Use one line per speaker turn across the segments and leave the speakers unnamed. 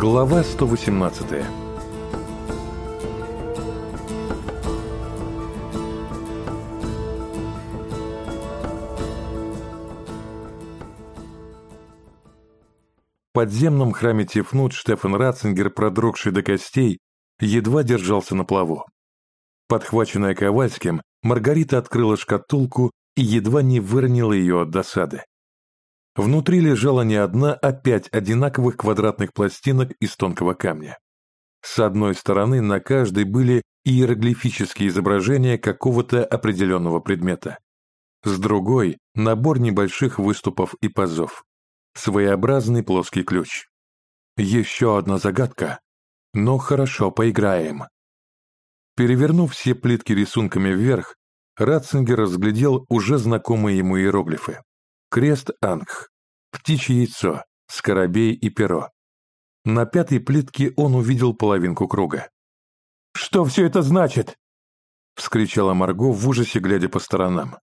Глава 118 В подземном храме Тифнут Штефан Ратцингер, продрогший до костей, едва держался на плаву. Подхваченная Ковальским, Маргарита открыла шкатулку и едва не выронила ее от досады. Внутри лежала не одна, а пять одинаковых квадратных пластинок из тонкого камня. С одной стороны на каждой были иероглифические изображения какого-то определенного предмета. С другой – набор небольших выступов и пазов. Своеобразный плоский ключ. Еще одна загадка. Но хорошо, поиграем. Перевернув все плитки рисунками вверх, Ратцингер разглядел уже знакомые ему иероглифы. Крест Ангх, птичье яйцо, скоробей и перо. На пятой плитке он увидел половинку круга. «Что все это значит?» — вскричала Марго в ужасе, глядя по сторонам.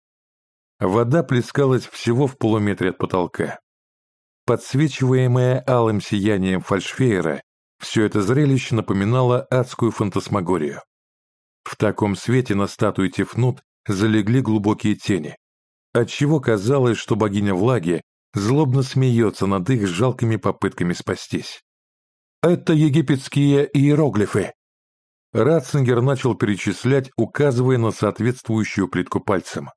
Вода плескалась всего в полуметре от потолка. Подсвечиваемая алым сиянием фальшфейера, все это зрелище напоминало адскую фантасмагорию. В таком свете на статуе Тифнут залегли глубокие тени, отчего казалось, что богиня влаги злобно смеется над их жалкими попытками спастись. «Это египетские иероглифы!» Ратцингер начал перечислять, указывая на соответствующую плитку пальцем.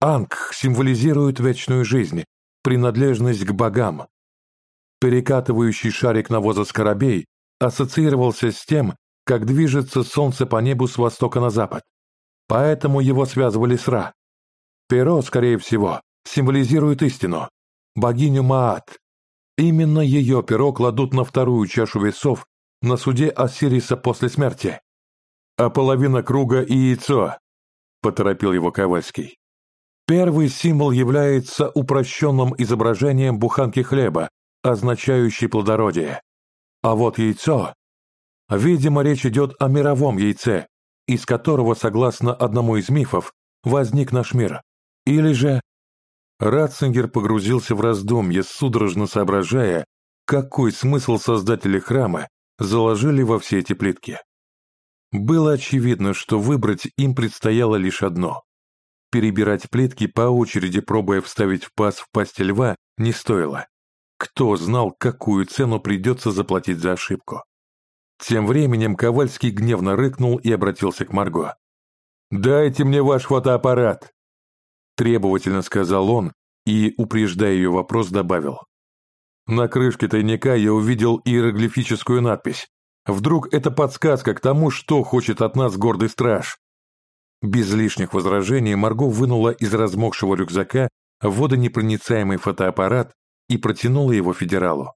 «Анг символизирует вечную жизнь, принадлежность к богам. Перекатывающий шарик навоза скоробей ассоциировался с тем, как движется солнце по небу с востока на запад, поэтому его связывали с Ра. Перо, скорее всего, символизирует истину, богиню Маат. Именно ее перо кладут на вторую чашу весов на суде Осириса после смерти. А половина круга и яйцо, поторопил его Ковальский. Первый символ является упрощенным изображением буханки хлеба, означающей плодородие. А вот яйцо... Видимо, речь идет о мировом яйце, из которого, согласно одному из мифов, возник наш мир. Или же... Ратцингер погрузился в раздумье, судорожно соображая, какой смысл создатели храма заложили во все эти плитки. Было очевидно, что выбрать им предстояло лишь одно. Перебирать плитки по очереди, пробуя вставить в паз в пасть льва, не стоило. Кто знал, какую цену придется заплатить за ошибку? Тем временем Ковальский гневно рыкнул и обратился к Марго. «Дайте мне ваш фотоаппарат!» Требовательно сказал он и, упреждая ее вопрос, добавил. На крышке тайника я увидел иероглифическую надпись. Вдруг это подсказка к тому, что хочет от нас гордый страж. Без лишних возражений Марго вынула из размокшего рюкзака водонепроницаемый фотоаппарат и протянула его федералу.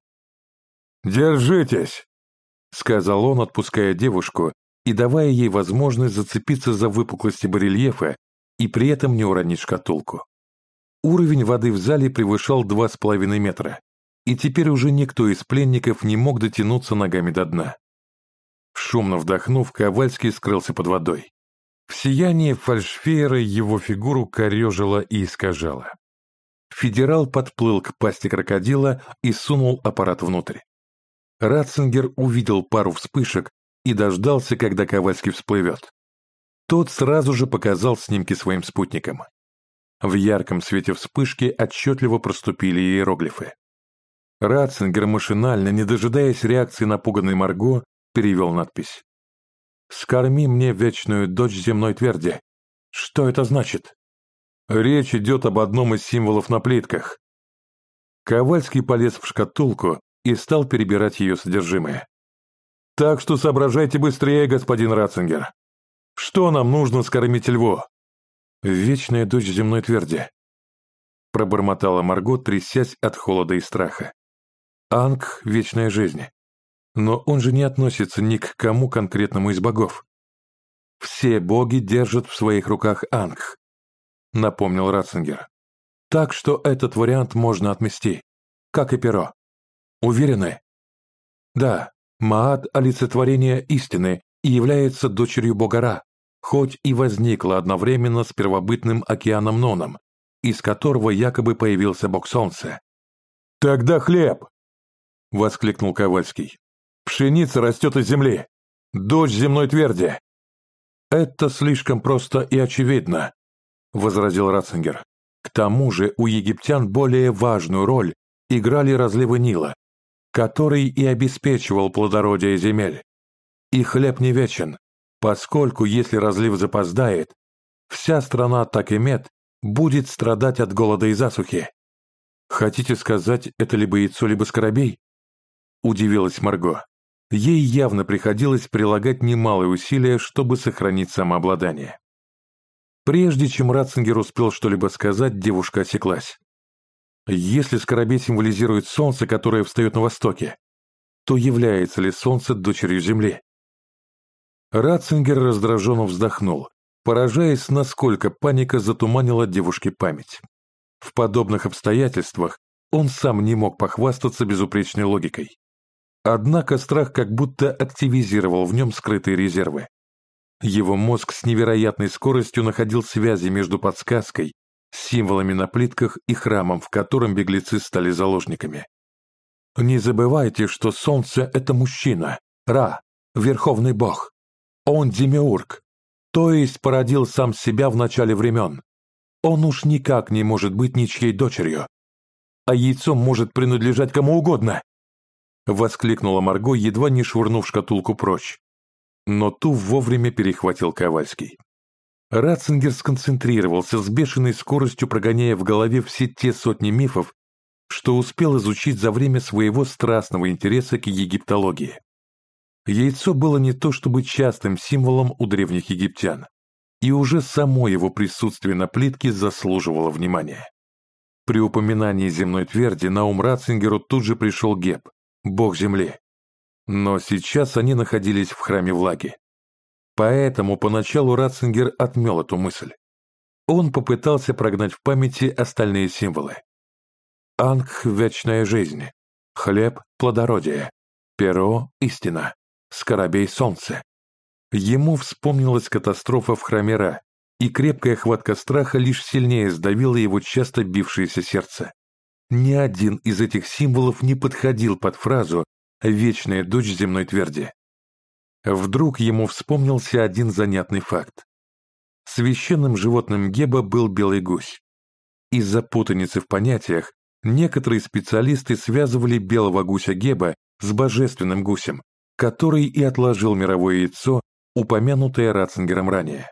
«Держитесь!» — сказал он, отпуская девушку и давая ей возможность зацепиться за выпуклости барельефа и при этом не уронить шкатулку. Уровень воды в зале превышал два с половиной метра, и теперь уже никто из пленников не мог дотянуться ногами до дна. Шумно вдохнув, Ковальский скрылся под водой. В сиянии фальшфеера его фигуру корежило и искажало. Федерал подплыл к пасти крокодила и сунул аппарат внутрь. Ратцингер увидел пару вспышек и дождался, когда Ковальский всплывет. Тот сразу же показал снимки своим спутникам. В ярком свете вспышки отчетливо проступили иероглифы. Ратцингер машинально, не дожидаясь реакции напуганной Марго, перевел надпись. «Скорми мне вечную дочь земной тверди». Что это значит? Речь идет об одном из символов на плитках. Ковальский полез в шкатулку и стал перебирать ее содержимое. «Так что соображайте быстрее, господин Ратцингер. Что нам нужно скормить льву?» «Вечная дочь земной тверди», — пробормотала Марго, трясясь от холода и страха. «Анг — вечная жизнь. Но он же не относится ни к кому конкретному из богов. Все боги держат в своих руках Анг», — напомнил Ратцингер. «Так что этот вариант можно отмести, как и перо. Уверены?» «Да, Маат – олицетворение истины и является дочерью Богара, хоть и возникла одновременно с первобытным океаном Ноном, из которого якобы появился Бог Солнца. «Тогда хлеб!» – воскликнул Ковальский. Пшеница растет из земли. Дочь земной тверди. Это слишком просто и очевидно, возразил Ратцингер. К тому же у египтян более важную роль играли разливы Нила, который и обеспечивал плодородие земель. И хлеб не вечен, поскольку если разлив запоздает, вся страна так и мед будет страдать от голода и засухи. Хотите сказать, это либо яйцо, либо скоробей? Удивилась Марго. Ей явно приходилось прилагать немалые усилия, чтобы сохранить самообладание. Прежде чем Ратцингер успел что-либо сказать, девушка осеклась. Если скоробей символизирует солнце, которое встает на востоке, то является ли солнце дочерью Земли? Ратцингер раздраженно вздохнул, поражаясь, насколько паника затуманила девушке память. В подобных обстоятельствах он сам не мог похвастаться безупречной логикой. Однако страх как будто активизировал в нем скрытые резервы. Его мозг с невероятной скоростью находил связи между подсказкой, символами на плитках и храмом, в котором беглецы стали заложниками. Не забывайте, что солнце — это мужчина, Ра, верховный бог. Он демиург, то есть породил сам себя в начале времен. Он уж никак не может быть ничьей дочерью. А яйцо может принадлежать кому угодно. Воскликнула Марго, едва не швырнув шкатулку прочь. Но ту вовремя перехватил Ковальский. Ратцингер сконцентрировался с бешеной скоростью, прогоняя в голове все те сотни мифов, что успел изучить за время своего страстного интереса к египтологии. Яйцо было не то чтобы частым символом у древних египтян, и уже само его присутствие на плитке заслуживало внимания. При упоминании земной тверди на ум Ратцингеру тут же пришел Геб, бог земли. Но сейчас они находились в храме влаги. Поэтому поначалу Ратцингер отмел эту мысль. Он попытался прогнать в памяти остальные символы. Ангх – вечная жизнь, хлеб – плодородие, перо – истина, скоробей – солнце. Ему вспомнилась катастрофа в храме Ра, и крепкая хватка страха лишь сильнее сдавила его часто бившееся сердце. Ни один из этих символов не подходил под фразу «вечная дочь земной тверди». Вдруг ему вспомнился один занятный факт. Священным животным Геба был белый гусь. Из-за путаницы в понятиях некоторые специалисты связывали белого гуся Геба с божественным гусем, который и отложил мировое яйцо, упомянутое Ратцингером ранее.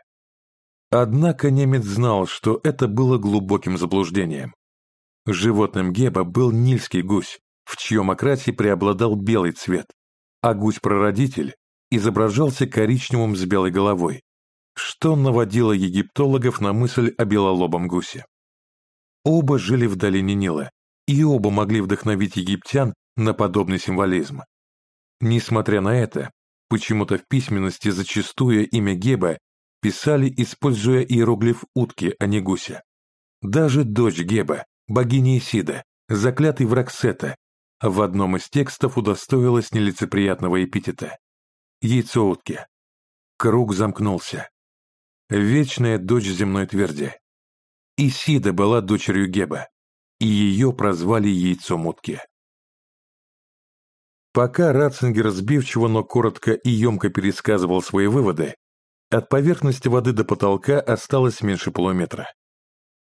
Однако немец знал, что это было глубоким заблуждением. Животным Геба был нильский гусь, в чьем окрасе преобладал белый цвет, а гусь-прародитель изображался коричневым с белой головой, что наводило египтологов на мысль о белолобом гусе. Оба жили в долине Нила, и оба могли вдохновить египтян на подобный символизм. Несмотря на это, почему-то в письменности зачастую имя Геба писали, используя иероглиф утки, а не гуся. Даже дочь Геба, богиня Исида, заклятый враг Сета, в одном из текстов удостоилась нелицеприятного эпитета. Яйцо утки. Круг замкнулся. Вечная дочь земной тверди. Исида была дочерью Геба, и ее прозвали яйцом утки. Пока Ратцингер сбивчиво, но коротко и емко пересказывал свои выводы, от поверхности воды до потолка осталось меньше полуметра.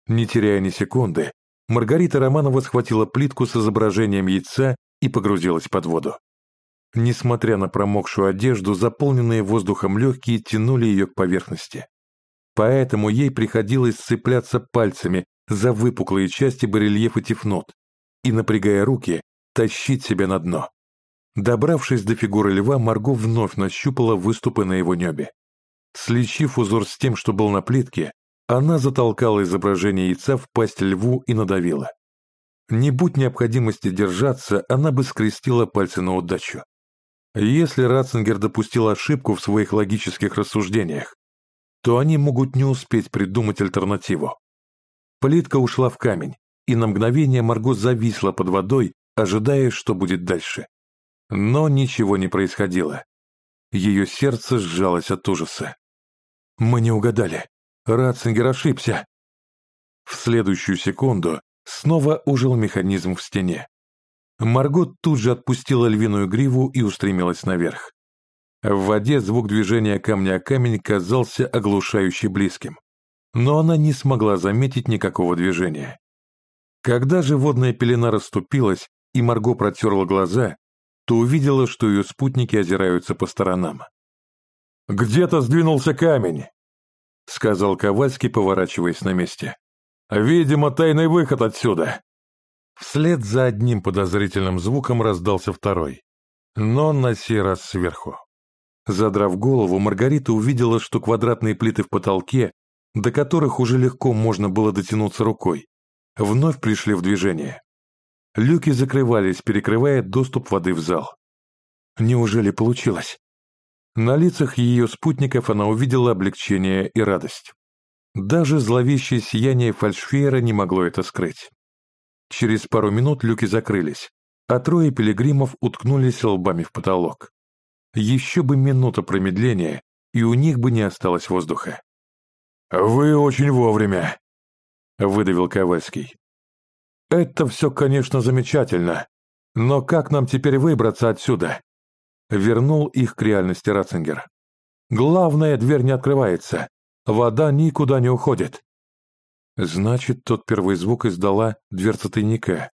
Не теряя ни секунды, Маргарита Романова схватила плитку с изображением яйца и погрузилась под воду. Несмотря на промокшую одежду, заполненные воздухом легкие тянули ее к поверхности. Поэтому ей приходилось цепляться пальцами за выпуклые части барельефа тифнот и, напрягая руки, тащить себя на дно. Добравшись до фигуры льва, Марго вновь нащупала выступы на его небе. Сличив узор с тем, что был на плитке, она затолкала изображение яйца в пасть льву и надавила. Не будь необходимости держаться, она бы скрестила пальцы на удачу. Если Ратцингер допустил ошибку в своих логических рассуждениях, то они могут не успеть придумать альтернативу. Плитка ушла в камень, и на мгновение Марго зависла под водой, ожидая, что будет дальше. Но ничего не происходило. Ее сердце сжалось от ужаса. «Мы не угадали. Ратцингер ошибся». В следующую секунду снова ужил механизм в стене. Марго тут же отпустила львиную гриву и устремилась наверх. В воде звук движения камня о камень казался оглушающе близким, но она не смогла заметить никакого движения. Когда же водная пелена расступилась и Марго протерла глаза, то увидела, что ее спутники озираются по сторонам. «Где-то сдвинулся камень», — сказал Ковальский, поворачиваясь на месте. «Видимо, тайный выход отсюда». Вслед за одним подозрительным звуком раздался второй, но на сей раз сверху. Задрав голову, Маргарита увидела, что квадратные плиты в потолке, до которых уже легко можно было дотянуться рукой, вновь пришли в движение. Люки закрывались, перекрывая доступ воды в зал. Неужели получилось? На лицах ее спутников она увидела облегчение и радость. Даже зловещее сияние фальшфеера не могло это скрыть. Через пару минут люки закрылись, а трое пилигримов уткнулись лбами в потолок. Еще бы минута промедления, и у них бы не осталось воздуха. «Вы очень вовремя», — выдавил Ковальский. «Это все, конечно, замечательно, но как нам теперь выбраться отсюда?» Вернул их к реальности Ратцингер. «Главное, дверь не открывается. Вода никуда не уходит. Значит, тот первый звук издала дверца тайника.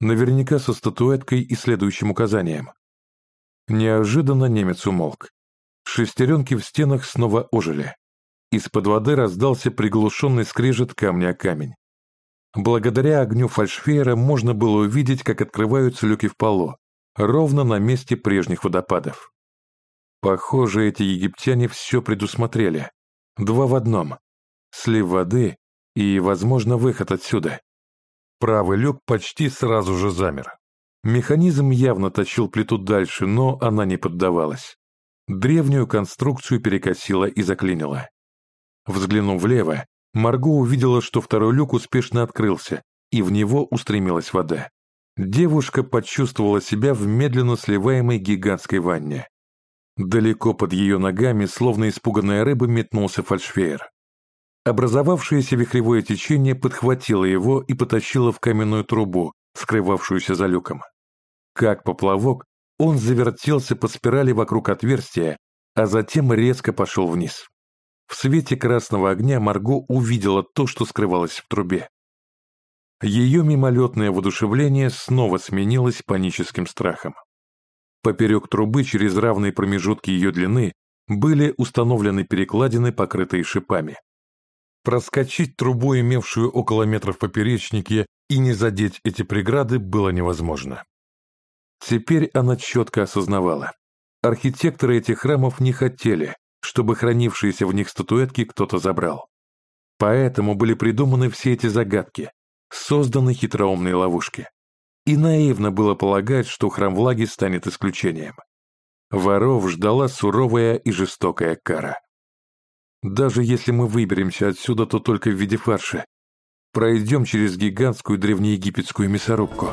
Наверняка со статуэткой и следующим указанием. Неожиданно немец умолк. Шестеренки в стенах снова ожили. Из-под воды раздался приглушенный скрежет камня о камень. Благодаря огню фальшфеера можно было увидеть, как открываются люки в полу, ровно на месте прежних водопадов. Похоже, эти египтяне все предусмотрели. Два в одном. Слив воды и, возможно, выход отсюда. Правый люк почти сразу же замер. Механизм явно точил плиту дальше, но она не поддавалась. Древнюю конструкцию перекосила и заклинила. Взглянув влево, Марго увидела, что второй люк успешно открылся, и в него устремилась вода. Девушка почувствовала себя в медленно сливаемой гигантской ванне. Далеко под ее ногами, словно испуганная рыба, метнулся фальшфеер. Образовавшееся вихревое течение подхватило его и потащило в каменную трубу, скрывавшуюся за люком. Как поплавок, он завертелся по спирали вокруг отверстия, а затем резко пошел вниз. В свете красного огня Марго увидела то, что скрывалось в трубе. Ее мимолетное воодушевление снова сменилось паническим страхом. Поперек трубы через равные промежутки ее длины были установлены перекладины, покрытые шипами. Проскочить трубу, имевшую около метра в поперечнике, и не задеть эти преграды было невозможно. Теперь она четко осознавала. Архитекторы этих храмов не хотели, чтобы хранившиеся в них статуэтки кто-то забрал. Поэтому были придуманы все эти загадки, созданы хитроумные ловушки. И наивно было полагать, что храм влаги станет исключением. Воров ждала суровая и жестокая кара. Даже если мы выберемся отсюда, то только в виде фарша. Пройдем через гигантскую древнеегипетскую мясорубку.